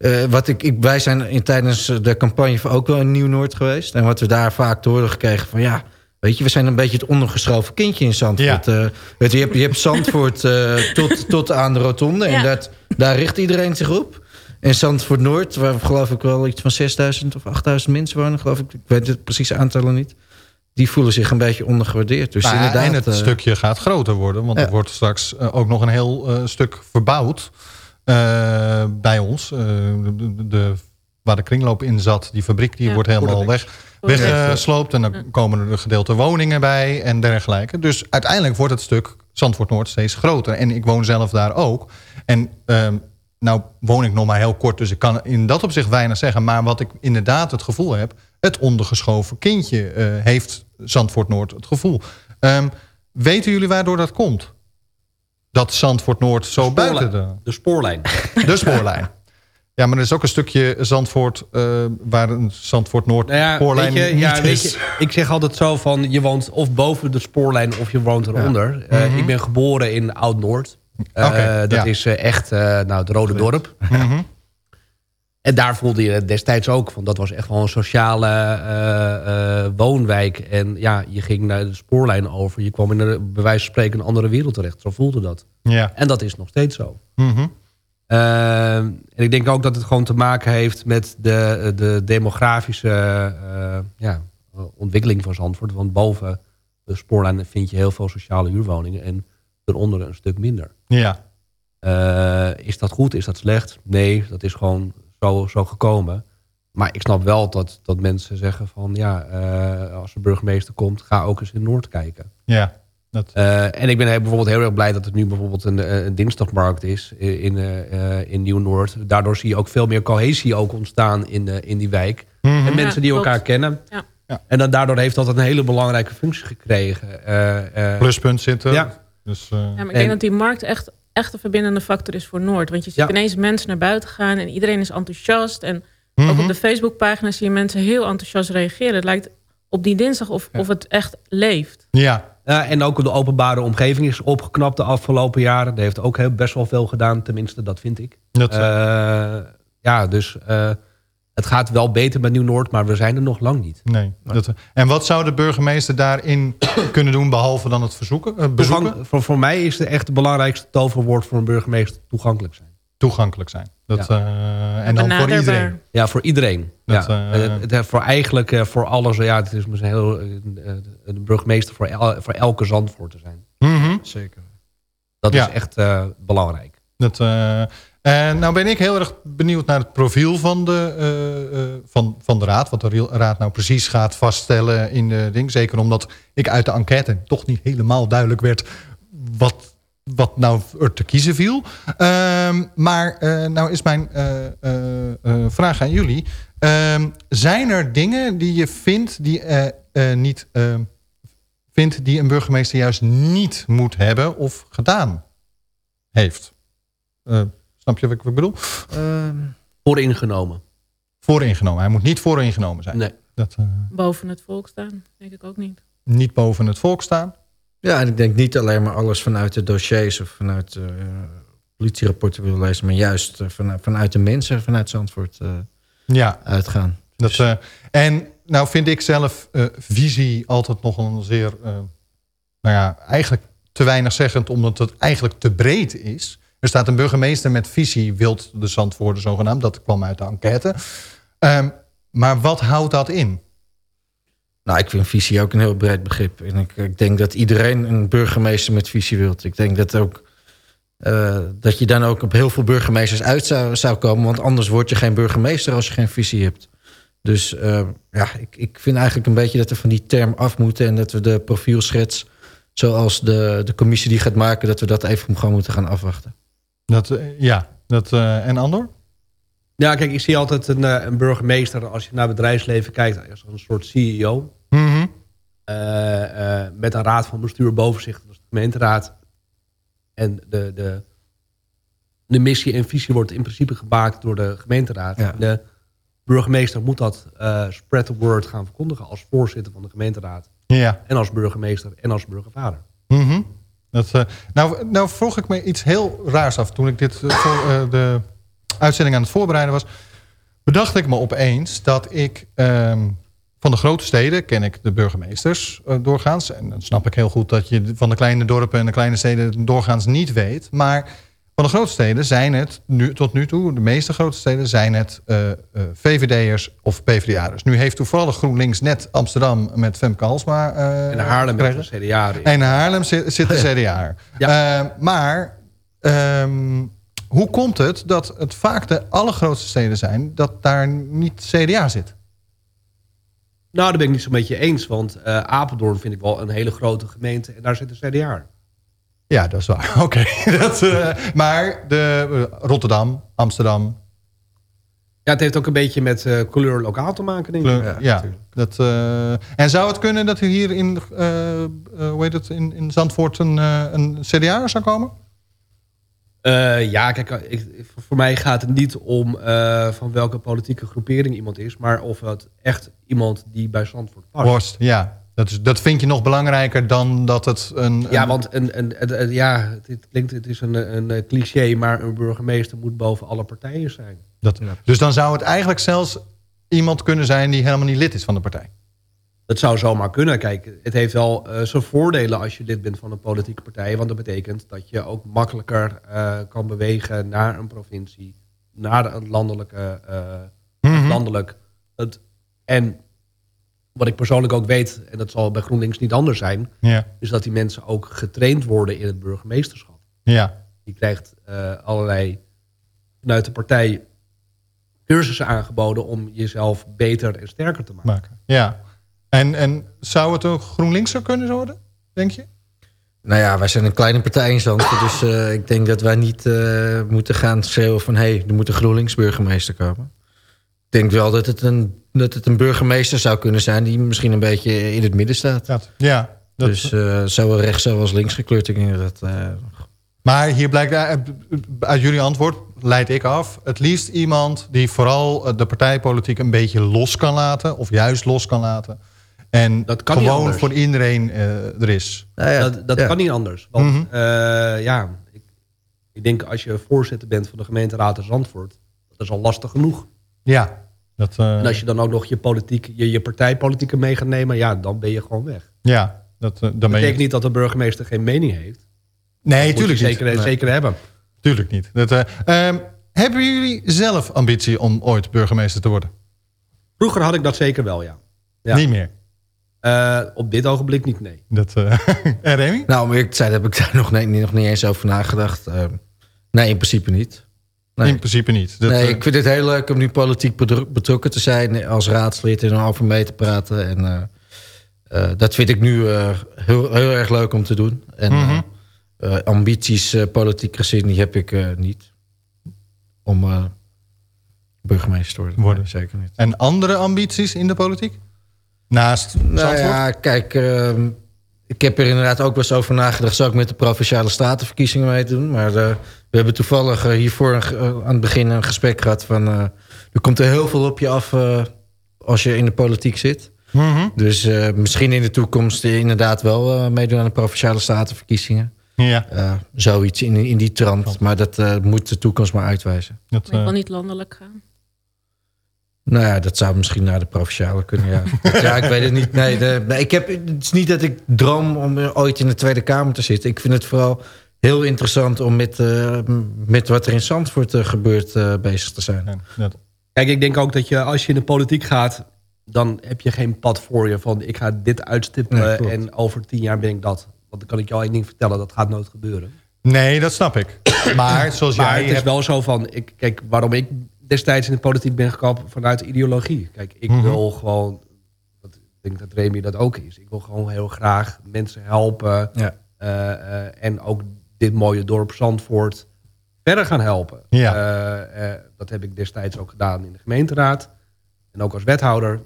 uh, wat ik, ik, wij zijn in, tijdens de campagne ook wel in Nieuw-Noord geweest. En wat we daar vaak te horen gekregen van ja... Weet je, we zijn een beetje het ondergeschoven kindje in Zandvoort. Ja. Uh, je, hebt, je hebt Zandvoort uh, tot, tot aan de rotonde. Ja. En dat, daar richt iedereen zich op. En Zandvoort Noord, waar geloof ik wel iets van 6000 of 8000 mensen wonen. Geloof ik. ik weet het precieze aantallen niet. Die voelen zich een beetje ondergewaardeerd. Dus maar inderdaad, en het uh, stukje gaat groter worden. Want er wordt straks ook nog een heel stuk verbouwd. Bij ons. De, de, waar de kringloop in zat. Die fabriek die wordt helemaal weg weggesloopt. en dan komen er gedeelte woningen bij en dergelijke. Dus uiteindelijk wordt het stuk Zandvoort Noord steeds groter. En ik woon zelf daar ook. En uh, nou woon ik nog maar heel kort, dus ik kan in dat opzicht weinig zeggen. Maar wat ik inderdaad het gevoel heb... het ondergeschoven kindje uh, heeft Zandvoort Noord het gevoel. Um, weten jullie waardoor dat komt? Dat Zandvoort Noord zo buiten de... De spoorlijn. De spoorlijn. Ja, maar er is ook een stukje Zandvoort... Uh, waar een Zandvoort Noord nou ja, spoorlijn je, niet ja, is. Je, ik zeg altijd zo van... je woont of boven de spoorlijn of je woont eronder. Ja. Uh, mm -hmm. Ik ben geboren in Oud-Noord. Uh, okay, dat is echt nou, het Rode Dorp. Mm -hmm. En daar voelde je destijds ook van. Dat was echt wel een sociale woonwijk. En ja, je ging naar de spoorlijn over. Je kwam in een, bij wijze van spreken een andere wereld terecht. Zo voelde dat. Ja. En dat is nog steeds zo. Mm -hmm. Uh, en ik denk ook dat het gewoon te maken heeft met de, de demografische uh, ja, ontwikkeling van Zandvoort. Want boven de spoorlijn vind je heel veel sociale huurwoningen en eronder een stuk minder. Ja. Uh, is dat goed? Is dat slecht? Nee, dat is gewoon zo, zo gekomen. Maar ik snap wel dat, dat mensen zeggen van ja, als de burgemeester komt, ga ook eens in Noord kijken. Ja. Dat... Uh, en ik ben bijvoorbeeld heel erg blij dat het nu bijvoorbeeld een, een dinsdagmarkt is in, uh, in Nieuw-Noord. Daardoor zie je ook veel meer cohesie ook ontstaan in, uh, in die wijk. Mm -hmm. En mensen die elkaar kennen. Ja. Ja. En dan, daardoor heeft dat een hele belangrijke functie gekregen. Pluspunt zitten. Ja. Dus, ja, maar ik en... denk dat die markt echt, echt een verbindende factor is voor Noord. Want je ziet ja. ineens mensen naar buiten gaan en iedereen is enthousiast. En mm -hmm. ook op de Facebookpagina zie je mensen heel enthousiast reageren. Het lijkt op die dinsdag of, of het echt leeft. Ja, uh, en ook de openbare omgeving is opgeknapt de afgelopen jaren. Dat heeft ook heel, best wel veel gedaan, tenminste, dat vind ik. Dat, uh, ja, dus uh, het gaat wel beter met Nieuw-Noord, maar we zijn er nog lang niet. Nee. Dat, en wat zou de burgemeester daarin kunnen doen, behalve dan het verzoeken, bezoeken? Toegang, voor, voor mij is de echt het belangrijkste toverwoord voor een burgemeester toegankelijk zijn. Toegankelijk zijn. Dat, ja. uh, en dan voor iedereen. Ja, voor iedereen. Dat, ja. Uh, het, het, voor eigenlijk uh, voor alles. Ja, het is een heel de burgemeester voor, el, voor elke Zandvoort te zijn. Mm -hmm. Zeker. Dat ja. is echt belangrijk. Dat, en nou ben ik heel erg benieuwd naar het profiel van de, van, van de raad. Wat de raad nou precies gaat vaststellen in de ding. Zeker omdat ik uit de enquête toch niet helemaal duidelijk werd wat wat nou er te kiezen viel. Uh, maar uh, nou is mijn vraag aan jullie. Ehm, zijn er dingen die je vindt die, niet, ehm, vindt die een burgemeester juist niet moet hebben of gedaan heeft? Snap Snap je wat ik bedoel? Ehm, vooringenomen. Vooringenomen. Hij moet niet vooringenomen zijn. Nee. Dat, boven het volk staan, denk ik ook niet. Niet boven het volk staan? Ja, en ik denk niet alleen maar alles vanuit de dossiers of vanuit uh, politierapporten willen lezen, maar juist vanuit, vanuit de mensen, vanuit Zandvoort uh, ja. uitgaan. Dat, uh, en nou vind ik zelf visie altijd nog een zeer, nou ja, eigenlijk te weinig zeggend, omdat het eigenlijk te breed is. Er staat een burgemeester met visie, wilt de Zandvoorten zogenaamd. Dat kwam uit de enquête. Um, maar wat houdt dat in? Nou, ik vind visie ook een heel breed begrip. En ik, ik denk dat iedereen een burgemeester met visie wilt. Ik denk dat ook uh, dat je dan ook op heel veel burgemeesters uit zou, zou komen. Want anders word je geen burgemeester als je geen visie hebt. Dus uh, ja, ik, ik vind eigenlijk een beetje dat we van die term af moeten... en dat we de profielschets, zoals de, de commissie die gaat maken... dat we dat even gewoon moeten gaan afwachten. Dat, uh, ja, dat, en Andor? Ja, kijk, ik zie altijd een, een, burgemeester... als je naar bedrijfsleven kijkt, als een soort CEO. Mm -hmm. met een raad van bestuur boven zich, dat is de gemeenteraad. En de, de, de missie en visie wordt in principe gemaakt door de gemeenteraad. Ja. De burgemeester moet dat uh, spread the word gaan verkondigen... als voorzitter van de gemeenteraad. Ja. En als burgemeester en als burgervader. Mm -hmm. Dat, uh, nou, nou vroeg ik me iets heel raars af... toen ik dit uh, voor de uitzending aan het voorbereiden was... bedacht ik me opeens dat ik... Um, van de grote steden ken ik de burgemeesters doorgaans. En dan snap ik heel goed dat je van de kleine dorpen en de kleine steden doorgaans niet weet. Maar van de grote steden zijn het nu, tot nu toe, de meeste grote steden zijn het uh, uh, VVD'ers of PvdA'ers. Nu heeft toevallig GroenLinks net Amsterdam met Femke Halsma En Haarlem met de CDA. En in Haarlem zit, zit de CDA. Ja. maar um, hoe komt het dat het vaak de allergrootste steden zijn dat daar niet CDA zit? Nou, daar ben ik niet zo'n beetje eens. Want uh, Apeldoorn vind ik wel een hele grote gemeente. En daar zit een CDA. Ja, dat is waar. Oké. Okay. Uh, maar de, uh, Rotterdam, Amsterdam... Ja, het heeft ook een beetje met kleur lokaal te maken, denk ik. Kleur, ja, ja dat, en zou het kunnen dat u hier in, hoe heet het, in, in Zandvoort een, een CDA zou komen? Uh, ja, kijk, ik, voor mij gaat het niet om uh, van welke politieke groepering iemand is... maar of het echt iemand die bij Zandvoort past. Worst, ja. Dat, is, dat vind je nog belangrijker dan dat het een... Ja, want een, een, een, een, ja, het, klinkt, het is een, een cliché... maar een burgemeester moet boven alle partijen zijn. Dat, ja. Dus dan zou het eigenlijk zelfs iemand kunnen zijn... die helemaal niet lid is van de partij? Dat zou zomaar kunnen. Kijk, het heeft wel uh, zijn voordelen als je lid bent van een politieke partij. Want dat betekent dat je ook makkelijker uh, kan bewegen naar een provincie. Naar een landelijke... Uh, mm -hmm. landelijk. Het, en wat ik persoonlijk ook weet, en dat zal bij GroenLinks niet anders zijn... Ja. is dat die mensen ook getraind worden in het burgemeesterschap. Ja. Je krijgt allerlei vanuit de partij cursussen aangeboden... om jezelf beter en sterker te maken. maken. Ja. En, en zou het ook GroenLinks zou kunnen worden, denk je? Nou ja, wij zijn een kleine partij in Zandvoort. Dus uh, ik denk dat wij niet uh, moeten gaan schreeuwen van... hé, hey, er moet een GroenLinks burgemeester komen. Ik denk wel dat het, een, dat het een burgemeester zou kunnen zijn... die misschien een beetje in het midden staat. Ja, ja dat... Dus uh, zowel rechts, zowel links gekleurd. Ik denk dat, maar hier blijkt uit jullie antwoord, leid ik af... het liefst iemand die vooral de partijpolitiek een beetje los kan laten... of juist los kan laten... En dat kan gewoon voor iedereen uh, er is. Ja, ja. Dat, dat ja. kan niet anders. Want mm -hmm. uh, ja, ik, ik, denk als je voorzitter bent van de gemeenteraad in Zandvoort... dat is al lastig genoeg. Ja. Dat, uh... En als je dan ook nog je, politiek, je, je partijpolitiek mee gaat nemen... ja, dan ben je gewoon weg. Ja. Dat, dan dat betekent je... niet dat de burgemeester geen mening heeft. Nee, tuurlijk zeker, niet. Zeker nee. hebben. Tuurlijk niet. Dat, um, hebben jullie zelf ambitie om ooit burgemeester te worden? Vroeger had ik dat zeker wel, ja. ja. Niet meer? Uh, op dit ogenblik niet, nee. Dat, uh, en Remy? Nou, om eerlijk te zijn heb ik daar nog, nee, nog niet eens over nagedacht. Uh, nee, in principe niet. Nee. In principe niet? Dat, nee, ik vind het heel leuk om nu politiek betrokken te zijn... als raadslid en over mee te praten. En dat vind ik nu heel, heel erg leuk om te doen. En mm -hmm. ambities politiek gezien, die heb ik niet. Om burgemeester te worden. zeker niet. En andere ambities in de politiek? Naast nou ja, kijk, uh, ik heb er inderdaad ook wel eens over nagedacht... zou ik met de Provinciale Statenverkiezingen meedoen. Maar uh, we hebben toevallig uh, hiervoor uh, aan het begin een gesprek gehad... van er komt er heel veel op je af als je in de politiek zit. Mm -hmm. Dus misschien in de toekomst inderdaad wel meedoen aan de Provinciale Statenverkiezingen. Ja. zoiets in, in die trant. Maar dat moet de toekomst maar uitwijzen. Dat uh... wel niet landelijk gaan? Nou ja, dat zou misschien naar de provinciale kunnen, ja. ja, ik weet het niet. Nee, de, ik heb, het is niet dat ik droom om ooit in de Tweede Kamer te zitten. Ik vind het vooral heel interessant om met, uh, met wat er in Zandvoort uh, gebeurt uh, bezig te zijn. Ja, Kijk, ik denk ook dat je als je in de politiek gaat... dan heb je geen pad voor je van ik ga dit uitstippelen... Nee, en over tien jaar ben ik dat. Want dan kan ik jou één ding vertellen, dat gaat nooit gebeuren. Nee, dat snap ik. Maar zoals maar jij... het is wel zo van... Ik, kijk, waarom ik destijds in de politiek ben gekomen vanuit ideologie. Kijk, ik mm -hmm. wil gewoon, ik denk dat Remy dat ook is. Ik wil gewoon heel graag mensen helpen. Ja. Uh, uh, en ook dit mooie dorp Zandvoort verder gaan helpen. Ja. Uh, dat heb ik destijds ook gedaan in de gemeenteraad. En ook als wethouder.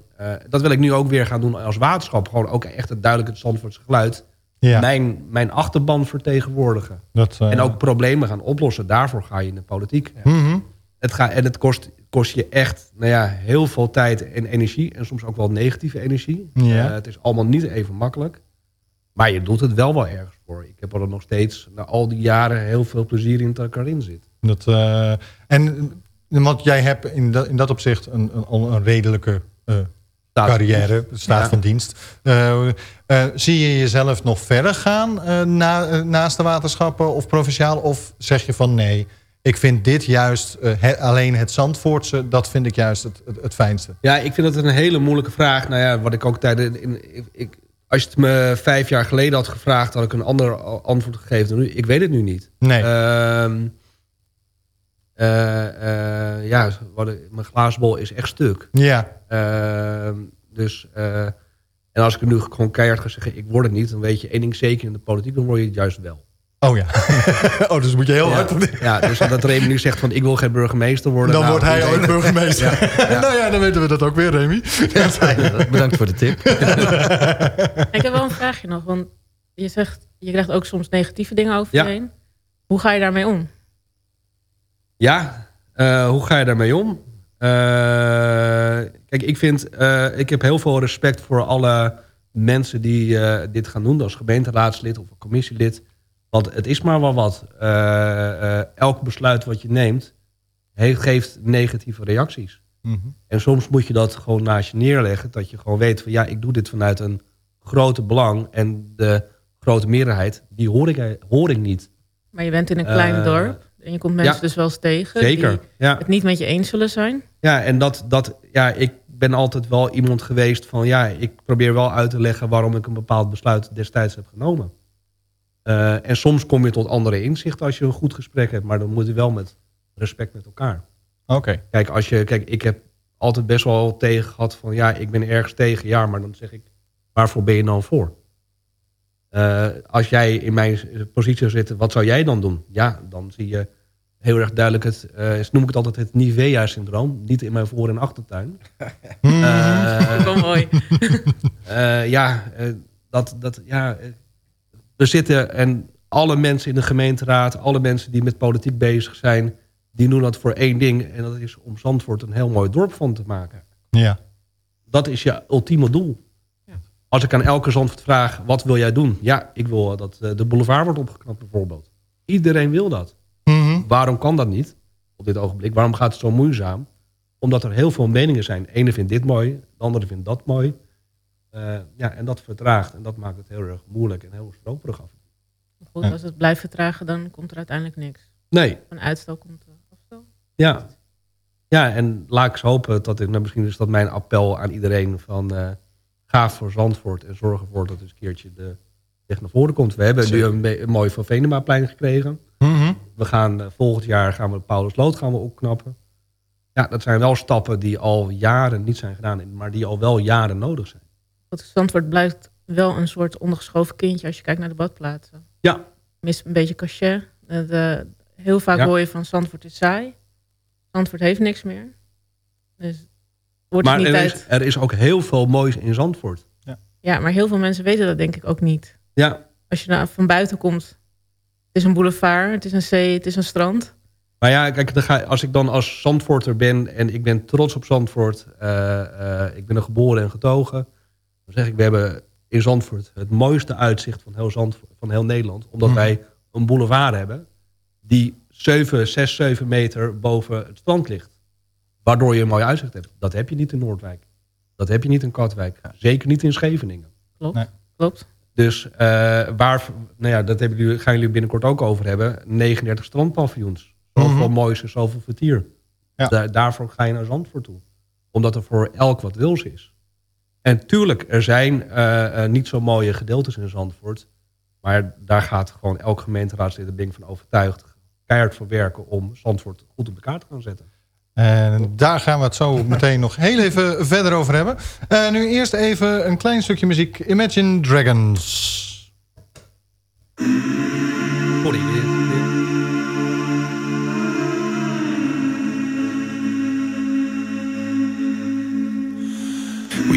dat wil ik nu ook weer gaan doen als waterschap. Gewoon ook echt het duidelijk het Zandvoortse geluid. Ja. Mijn, mijn achterban vertegenwoordigen. Dat, en ook problemen gaan oplossen. Daarvoor ga je in de politiek. Mm -hmm. Het gaat, en het kost, kost je echt nou ja, heel veel tijd en energie. En soms ook wel negatieve energie. Ja. Uh, het is allemaal niet even makkelijk. Maar je doet het wel wel ergens voor. Ik heb er nog steeds na al die jaren heel veel plezier in dat ik erin zit. Dat, uh, en want jij hebt in dat, in dat opzicht een, een, een redelijke uh, carrière, staat ja. van dienst. zie je jezelf nog verder gaan na, naast de waterschappen of provinciaal? Of zeg je van nee... Ik vind dit juist, uh, he, alleen het Zandvoortse, dat vind ik juist het, het, het, fijnste. Ja, ik vind dat een hele moeilijke vraag. Nou ja, wat ik ook tijdens... In, ik, als je het me vijf jaar geleden had gevraagd, had ik een ander antwoord gegeven dan nu. Ik weet het nu niet. Nee. Uh, uh, ja, wat, mijn glaasbol is echt stuk. Ja. Ehm, dus, en als ik nu gewoon keihard ga zeggen, ik word het niet, dan weet je één ding zeker in de politiek, dan word je het juist wel. Oh ja. oh, dus moet je heel ja. hard... Ja, dus dat Remy nu zegt van ik wil geen burgemeester worden. Dan nou, wordt hij ooit burgemeester. ja. Ja. nou ja, dan weten we dat ook weer, Remy. bedankt voor de tip. ik heb wel een vraagje nog. Want je zegt, je krijgt ook soms negatieve dingen over je heen. Hoe ga je daarmee om? Ja, uh, hoe ga je daarmee om? Uh, kijk, ik vind, uh, ik heb heel veel respect voor alle mensen die dit gaan doen. Als gemeenteraadslid of commissielid want het is maar wel wat. Uh, uh, elk besluit wat je neemt, heeft, geeft negatieve reacties. Mm -hmm. En soms moet je dat gewoon naast je neerleggen. Dat je gewoon weet van ja, ik doe dit vanuit een grote belang. En de grote meerderheid, die hoor ik, hoor ik niet. Maar je bent in een klein uh, dorp. En je komt mensen ja, dus wel eens tegen. Zeker, die ja. het niet met je eens zullen zijn. Ja, en dat, dat, ja, ik ben altijd wel iemand geweest van... ja, ik probeer wel uit te leggen waarom ik een bepaald besluit destijds heb genomen. Uh, en soms kom je tot andere inzichten als je een goed gesprek hebt. Maar dan moet je wel met respect met elkaar. Oké. Okay. Kijk, als je, kijk, ik heb altijd best wel tegen gehad van... ja, ik ben ergens tegen. Ja, maar dan zeg ik, waarvoor ben je dan voor? Uh, als jij in mijn positie zou zitten, wat zou jij dan doen? Ja, dan zie je heel erg duidelijk het... Uh, noem ik het altijd het Nivea-syndroom. Niet in mijn voor- en achtertuin. uh, wel mooi. ja, dat... dat ja, er zitten en alle mensen in de gemeenteraad, alle mensen die met politiek bezig zijn, die doen dat voor één ding. En dat is om Zandvoort een heel mooi dorp van te maken. Ja. Dat is je ultieme doel. Ja. Als ik aan elke Zandvoort vraag, wat wil jij doen? Ja, ik wil dat de boulevard wordt opgeknapt bijvoorbeeld. Iedereen wil dat. Mm -hmm. Waarom kan dat niet op dit ogenblik? Waarom gaat het zo moeizaam? Omdat er heel veel meningen zijn. De ene vindt dit mooi, de andere vindt dat mooi. Uh, ja, en dat vertraagt en dat maakt het heel erg moeilijk en heel stroperig af. Goed, als het blijft vertragen, dan komt er uiteindelijk niks. Nee. Een uitstel komt er afstel. Ja. Ja, en laat ik eens hopen dat ik, nou, misschien is dat mijn appel aan iedereen van uh, ga voor Zandvoort en zorg ervoor dat eens een keertje de weg naar voren komt. We hebben Zeker. nu een, een, mooi Van Venemaplein gekregen. Mm -hmm. We gaan uh, volgend jaar gaan we Paulus Lood gaan we opknappen. Ja, dat zijn wel stappen die al jaren niet zijn gedaan, maar die al wel jaren nodig zijn. Zandvoort blijft wel een soort ondergeschoven kindje als je kijkt naar de badplaatsen. Ja. Mist een beetje cachet. De, de, heel vaak ja. hoor je van Zandvoort is saai. Zandvoort heeft niks meer. Dus wordt maar niet er, uit... is, er is ook heel veel moois in Zandvoort. Ja. ja, maar heel veel mensen weten dat denk ik ook niet. Ja. Als je naar, van buiten komt. Het is een boulevard, het is een zee, het is een strand. Maar ja, kijk, dan ga, als ik dan als Zandvoorter ben... en ik ben trots op Zandvoort... Uh, ik ben er geboren en getogen... dan zeg ik, we hebben in Zandvoort het mooiste uitzicht van heel, Zandvoort, van heel Nederland. Omdat mhm. wij een boulevard hebben... die 7, 6, 7 meter boven het strand ligt. Waardoor je een mooi uitzicht hebt. Dat heb je niet in Noordwijk. Dat heb je niet in Katwijk. Zeker niet in Scheveningen. Klopt, nee. klopt. Dus uh, waar, nou ja, dat hebben jullie, gaan jullie binnenkort ook over hebben. 39 strandpaviljoens. Zoveel mm -hmm. moois en zoveel vertier. Ja. daarvoor ga je naar Zandvoort toe. Omdat er voor elk wat wils is. En tuurlijk, er zijn uh, uh, niet zo mooie gedeeltes in Zandvoort. Maar daar gaat gewoon elk gemeenteraadslid ben ik van overtuigd... keihard voor werken om Zandvoort goed op elkaar te gaan zetten. En daar gaan we het zo meteen nog heel even verder over hebben. Uh, nu eerst even een klein stukje muziek. Imagine Dragons.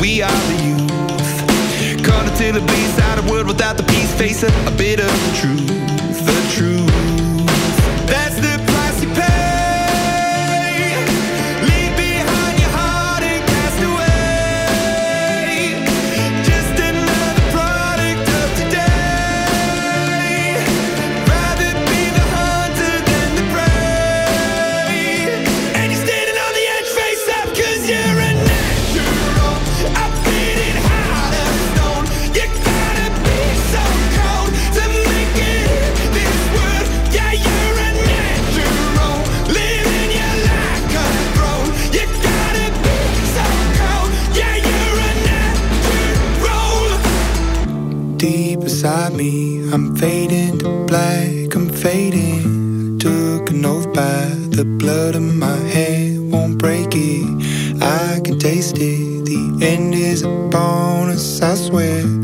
We are the youth. Caught until it bleeds out a world without the peace, face a, a bit of the truth, Oath by the blood of my head, won't break it. I can taste it. The end is a bonus, I swear.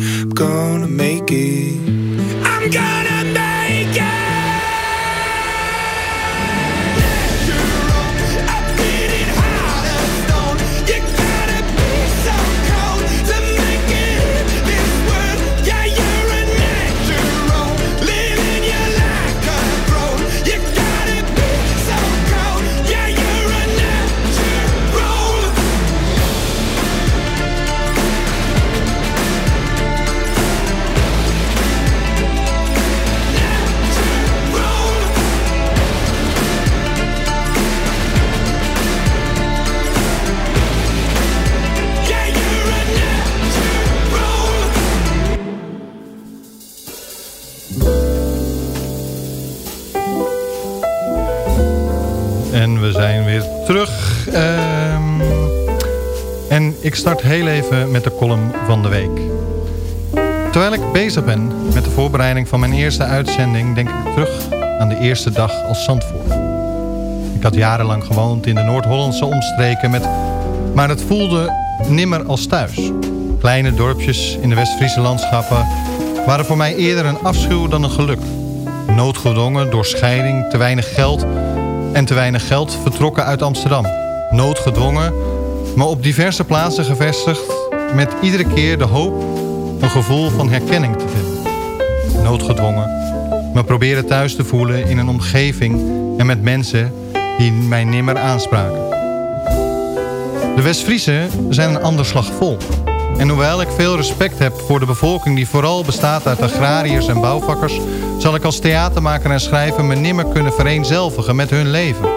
Ik start heel even met de column van de week. Terwijl ik bezig ben met de voorbereiding van mijn eerste uitzending... denk ik terug aan de eerste dag als Zandvoort. Ik had jarenlang gewoond in de Noord-Hollandse omstreken... Met, maar het voelde nimmer als thuis. Kleine dorpjes in de West-Friese landschappen... waren voor mij eerder een afschuw dan een geluk. Noodgedwongen door scheiding, te weinig geld en te weinig geld vertrokken uit Amsterdam. Noodgedwongen, maar op diverse plaatsen gevestigd... met iedere keer de hoop een gevoel van herkenning te vinden. Noodgedwongen, me proberen thuis te voelen in een omgeving... en met mensen die mij nimmer aanspraken. De Westfriesen zijn een ander slag volk. En hoewel ik veel respect heb voor de bevolking die vooral bestaat uit agrariërs en bouwvakkers... zal ik als theatermaker en schrijver me nimmer kunnen vereenzelvigen met hun leven.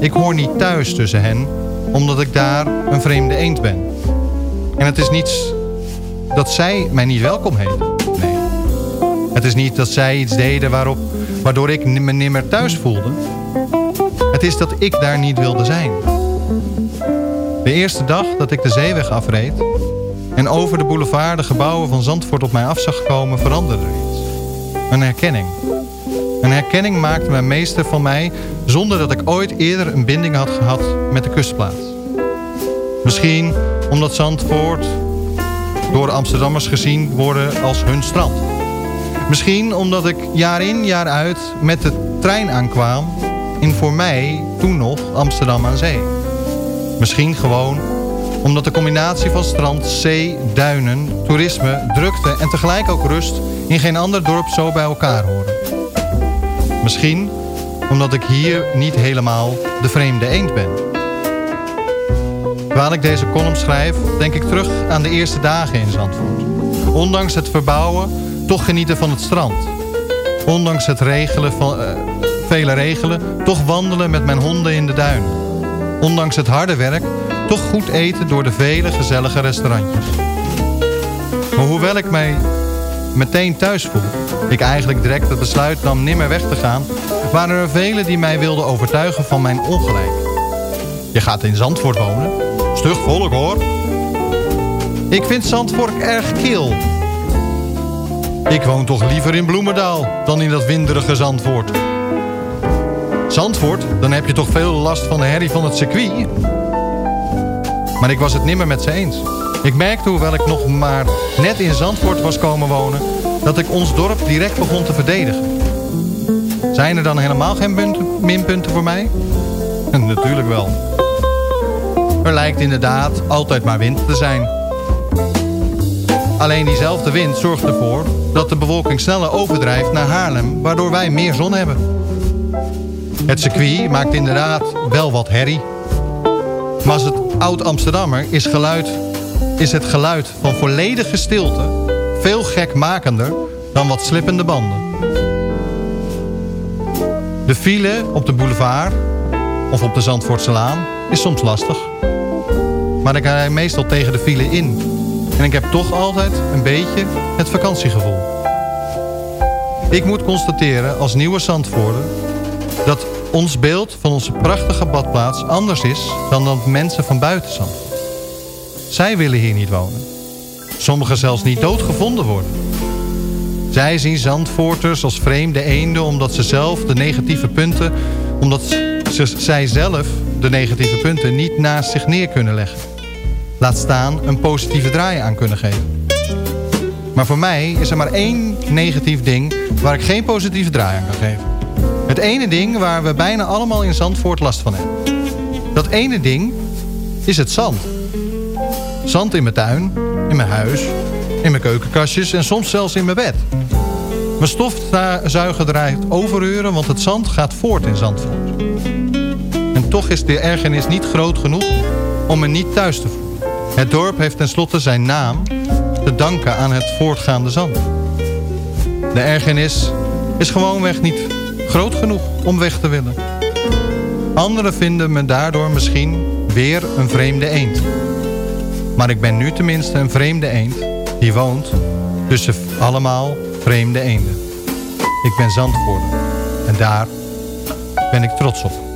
Ik hoor niet thuis tussen hen, omdat ik daar een vreemde eend ben. En het is niet dat zij mij niet welkom heten. Nee. Het is niet dat zij iets deden waarop, waardoor ik me nimmer thuis voelde. Het is dat ik daar niet wilde zijn. De eerste dag dat ik de zeeweg afreed... en over de boulevard de gebouwen van Zandvoort op mij af zag komen... veranderde er iets. Een herkenning. Een herkenning maakte mijn meester van mij... zonder dat ik ooit eerder een binding had gehad met de kustplaats. Misschien omdat Zandvoort door Amsterdammers gezien worden als hun strand. Misschien omdat ik jaar in jaar uit met de trein aankwam... in voor mij toen nog Amsterdam aan zee. Misschien gewoon omdat de combinatie van strand, zee, duinen, toerisme, drukte en tegelijk ook rust in geen ander dorp zo bij elkaar horen. Misschien omdat ik hier niet helemaal de vreemde eend ben. Terwijl ik deze column schrijf, denk ik terug aan de eerste dagen in Zandvoort. Ondanks het verbouwen, toch genieten van het strand. Ondanks het regelen van, uh, vele regelen, toch wandelen met mijn honden in de duinen. Ondanks het harde werk, toch goed eten door de vele gezellige restaurantjes. Maar hoewel ik mij meteen thuis voel, ik eigenlijk direct het besluit nam nimmer weg te gaan, waren er velen die mij wilden overtuigen van mijn ongelijk. Je gaat in Zandvoort wonen? Stug volk hoor. Ik vind Zandvoort erg kil. Ik woon toch liever in Bloemendaal dan in dat winderige Zandvoort. Zandvoort, dan heb je toch veel last van de herrie van het circuit. Maar ik was het nimmer met ze eens. Ik merkte, hoewel ik nog maar net in Zandvoort was komen wonen... dat ik ons dorp direct begon te verdedigen. Zijn er dan helemaal geen minpunten voor mij? Natuurlijk wel. Er lijkt inderdaad altijd maar wind te zijn. Alleen diezelfde wind zorgt ervoor dat de bewolking sneller overdrijft naar Haarlem... waardoor wij meer zon hebben. Het circuit maakt inderdaad wel wat herrie. Maar als het oud-Amsterdammer is, geluid, is het geluid van volledige stilte... veel gekmakender dan wat slippende banden. De file op de boulevard of op de Zandvoortselaan is soms lastig. Maar ik rij meestal tegen de file in. En ik heb toch altijd een beetje het vakantiegevoel. Ik moet constateren als nieuwe Zandvoorder... dat ons beeld van onze prachtige badplaats anders is... dan dat mensen van buiten Zandvoort. Zij willen hier niet wonen. Sommigen zelfs niet doodgevonden worden. Zij zien Zandvoorters als vreemde eenden... omdat ze zelf de negatieve punten... omdat ze, zij zelf de negatieve punten niet naast zich neer kunnen leggen. Laat staan een positieve draai aan kunnen geven. Maar voor mij is er maar één negatief ding... waar ik geen positieve draai aan kan geven. Het ene ding waar we bijna allemaal in Zandvoort last van hebben. Dat ene ding is het zand. Zand in mijn tuin, in mijn huis, in mijn keukenkastjes en soms zelfs in mijn bed. Mijn stofzuiger draait overuren, want het zand gaat voort in Zandvoort. En toch is de ergernis niet groot genoeg om me niet thuis te voelen. Het dorp heeft tenslotte zijn naam te danken aan het voortgaande zand. De ergernis is gewoonweg niet groot genoeg om weg te willen. Anderen vinden me daardoor misschien weer een vreemde eend. Maar ik ben nu tenminste een vreemde eend die woont tussen allemaal vreemde eenden. Ik ben Zandvoorter en daar ben ik trots op.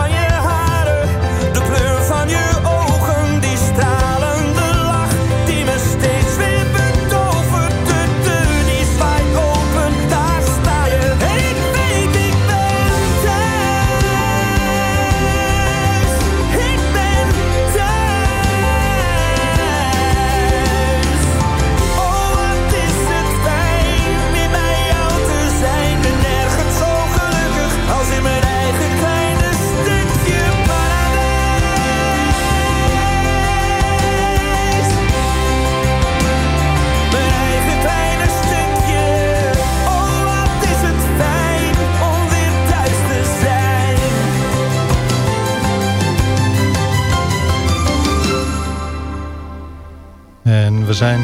zijn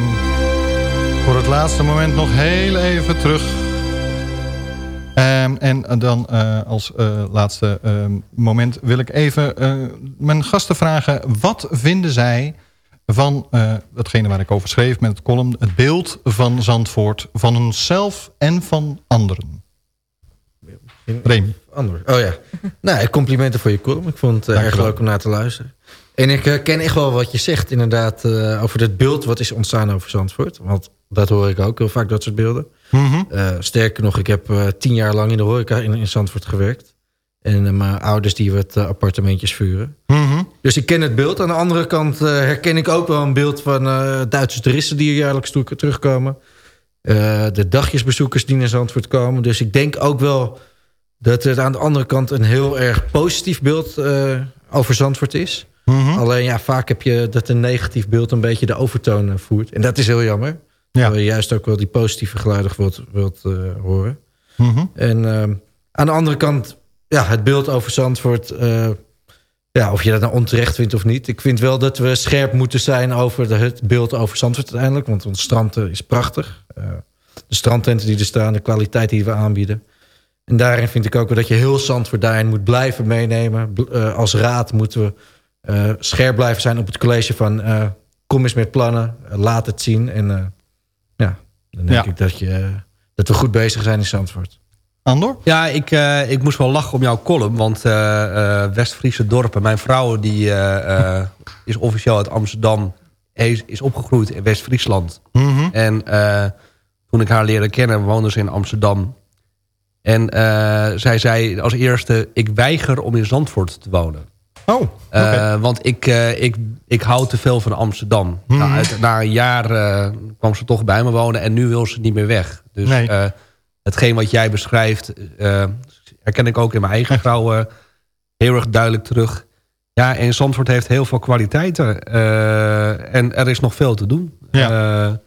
voor het laatste moment nog heel even terug. Ehm, en dan eh, als eh, laatste ehm, moment wil ik even eh, mijn gasten vragen... wat vinden zij van eh hetgene waar ik over schreef met het column... het beeld van Zandvoort van onszelf en van anderen? Remy. Oh ja. nou, complimenten voor je column. Ik vond het eh, erg leuk om naar te luisteren. En ik uh, ken echt wel wat je zegt inderdaad uh, over het beeld wat is ontstaan over Zandvoort. Want dat hoor ik ook heel vaak, dat soort beelden. Mm -hmm. uh, sterker nog, ik heb tien jaar lang in de horeca in, in Zandvoort gewerkt. En mijn ouders die wat appartementjes vuren. Mm -hmm. Dus ik ken het beeld. Aan de andere kant herken ik ook wel een beeld van Duitse toeristen die jaarlijks terugkomen. de dagjesbezoekers die naar Zandvoort komen. Dus ik denk ook wel dat het aan de andere kant een heel erg positief beeld over Zandvoort is. Mhm. Mm -hmm. Alleen ja, vaak heb je dat een negatief beeld een beetje de overtoon voert. En dat is heel jammer. Ja. je juist ook wel die positieve geluiden wilt, wilt uh, horen. Mm -hmm. En uh, aan de andere kant, ja, het beeld over Zandvoort... Uh, ja, of je dat nou onterecht vindt of niet. Ik vind wel dat we scherp moeten zijn over de, het beeld over Zandvoort uiteindelijk. Want ons strand is prachtig. De strandtenten die er staan, de kwaliteit die we aanbieden. En daarin vind ik ook wel dat je heel Zandvoort daarin moet blijven meenemen. Als raad moeten we scherp blijven zijn op het college van... Uh, kom eens met plannen, laat het zien. En uh, ja, dan denk ja. ik dat, je, dat we goed bezig zijn in Zandvoort. Andor? Ja, ik, ik moest wel lachen om jouw column. Want West-Friese dorpen, mijn vrouw die is officieel uit Amsterdam... is, is opgegroeid in West-Friesland. Mm -hmm. En toen ik haar leerde kennen, woonde ze in Amsterdam... En uh, zij zei als eerste, ik weiger om in Zandvoort te wonen. Oh, okay. uh, want ik, uh, ik, ik hou te veel van Amsterdam. Mm -hmm. nou, uit, na een jaar kwam ze toch bij me wonen en nu wil ze niet meer weg. Dus nee. hetgeen wat jij beschrijft, herken ik ook in mijn eigen vrouw heel erg duidelijk terug. Ja, en Zandvoort heeft heel veel kwaliteiten. en er is nog veel te doen. Ja.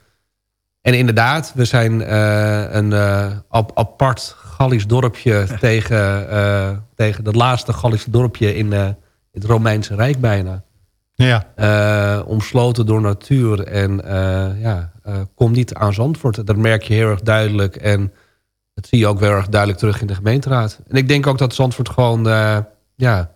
En inderdaad, we zijn uh, een uh, apart Gallisch dorpje tegen, uh, tegen het laatste Gallische dorpje in het Romeinse Rijk bijna. Ja. omsloten door natuur en ja, kom niet aan Zandvoort. Dat merk je heel erg duidelijk en dat zie je ook wel erg duidelijk terug in de gemeenteraad. En ik denk ook dat Zandvoort gewoon, ja,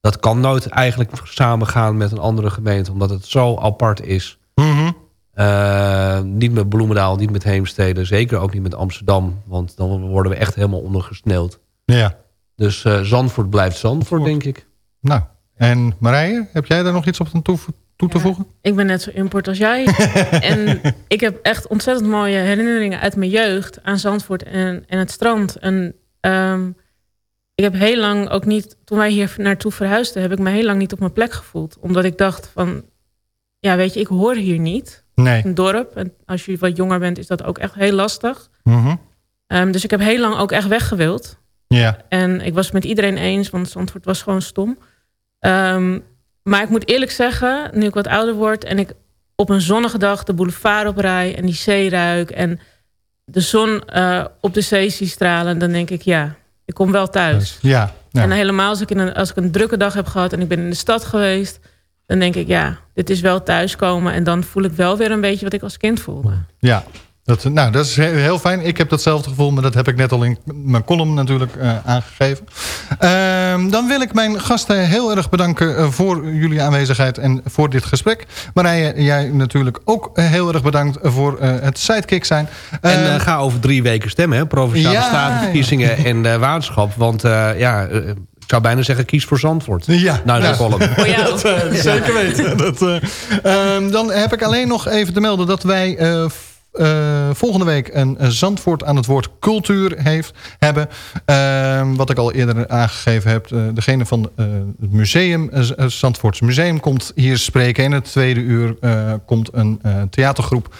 dat kan nooit eigenlijk samengaan met een andere gemeente, omdat het zo apart is. Mm uh, niet met Bloemendaal, niet met Heemstede. Zeker ook niet met Amsterdam. Want dan worden we echt helemaal ondergesneeuwd. Ja. Dus uh, Zandvoort blijft Zandvoort, denk ik. Nou, en Marije, heb jij daar nog iets op toe, toe te voegen? Ik ben net zo import als jij. en ik heb echt ontzettend mooie herinneringen uit mijn jeugd... aan Zandvoort en, en het strand. En um, ik heb heel lang ook niet... Toen wij hier naartoe verhuisden... heb ik me heel lang niet op mijn plek gevoeld. Omdat ik dacht van... Ja, weet je, ik hoor hier niet nee. een dorp. En als je wat jonger bent, is dat ook echt heel lastig. Ehm, dus ik heb heel lang ook echt weggewild. Ja. En ik was het met iedereen eens, want Zandvoort was gewoon stom. Um, maar ik moet eerlijk zeggen, nu ik wat ouder word... en ik op een zonnige dag de boulevard oprij en die zee ruik... en de zon uh, op de zee zie stralen... dan denk ik, ja, ik kom wel thuis. Ja, ja. En helemaal als ik, in een, als ik een drukke dag heb gehad... en ik ben in de stad geweest dan denk ik, ja, dit is wel thuiskomen. En dan voel ik wel weer een beetje wat ik als kind voelde. Ja, dat, nou, dat is heel fijn. Ik heb datzelfde gevoel, maar dat heb ik net al in mijn column natuurlijk uh, aangegeven. Uh, dan wil ik mijn gasten heel erg bedanken uh, voor jullie aanwezigheid en voor dit gesprek. Marije, jij natuurlijk ook heel erg bedankt voor uh, het sidekick zijn. En ga over drie weken stemmen, hè? Provinciale ja, statenverkiezingen en waterschap. Want ja, ik zou bijna zeggen, kies voor Zandvoort. Ja. Nou, de column. Oh, ja. dat, uh, zeker weten. Dat, uh, um, dan heb ik alleen nog even te melden dat wij... Uh, uh, volgende week een, een Zandvoort aan het woord cultuur heeft, hebben. Uh, wat ik al eerder aangegeven heb. Uh, degene van het museum, het Zandvoorts Museum, komt hier spreken. In het tweede uur komt een theatergroep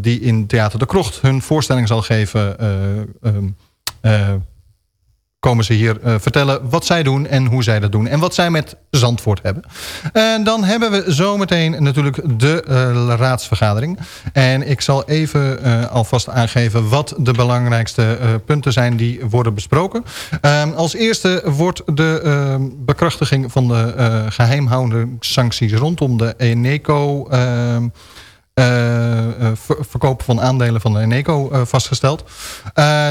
die in Theater de Krocht hun voorstelling zal geven... Um, komen ze hier uh, vertellen wat zij doen en hoe zij dat doen. En wat zij met Zandvoort hebben. En dan hebben we zometeen natuurlijk de uh, raadsvergadering. En ik zal even uh, alvast aangeven wat de belangrijkste punten zijn die worden besproken. Ehm, als eerste wordt de ehm, bekrachtiging van de geheimhoudende sancties rondom de Eneco... Ehm, uh, verkoop van aandelen van de Eneco uh, vastgesteld.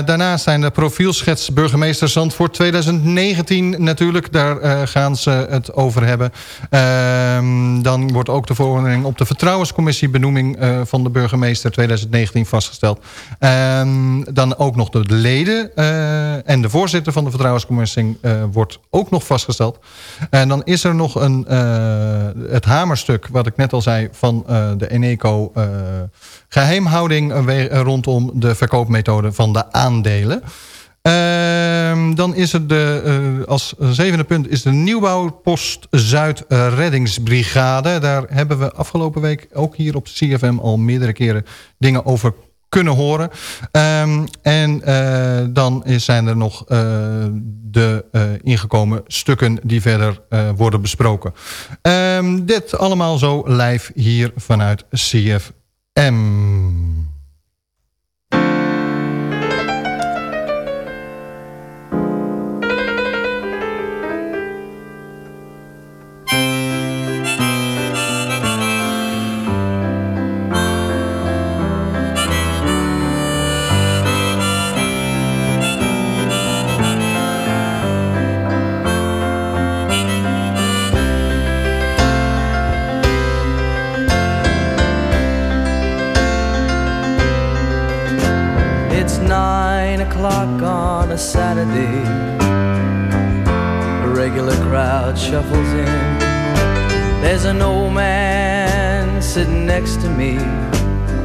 daarnaast zijn de profielschets burgemeester Zandvoort 2019 natuurlijk. Daar gaan ze het over hebben. Ehm, dan wordt ook de verordening op de vertrouwenscommissie benoeming van de burgemeester 2019 vastgesteld. Ehm, dan ook nog de leden en de voorzitter van de vertrouwenscommissie wordt ook nog vastgesteld. En dan is er nog een, het hamerstuk wat ik net al zei van de Eneco uh, geheimhouding rondom de verkoopmethode van de aandelen. Uh, dan is er de, uh, als zevende punt is de nieuwbouwpost Zuid Reddingsbrigade. Daar hebben we afgelopen week ook hier op CFM al meerdere keren dingen over kunnen horen. Um, en uh, dan zijn er nog uh, de uh, ingekomen stukken die verder worden besproken. Um, dit allemaal zo live hier vanuit CFM.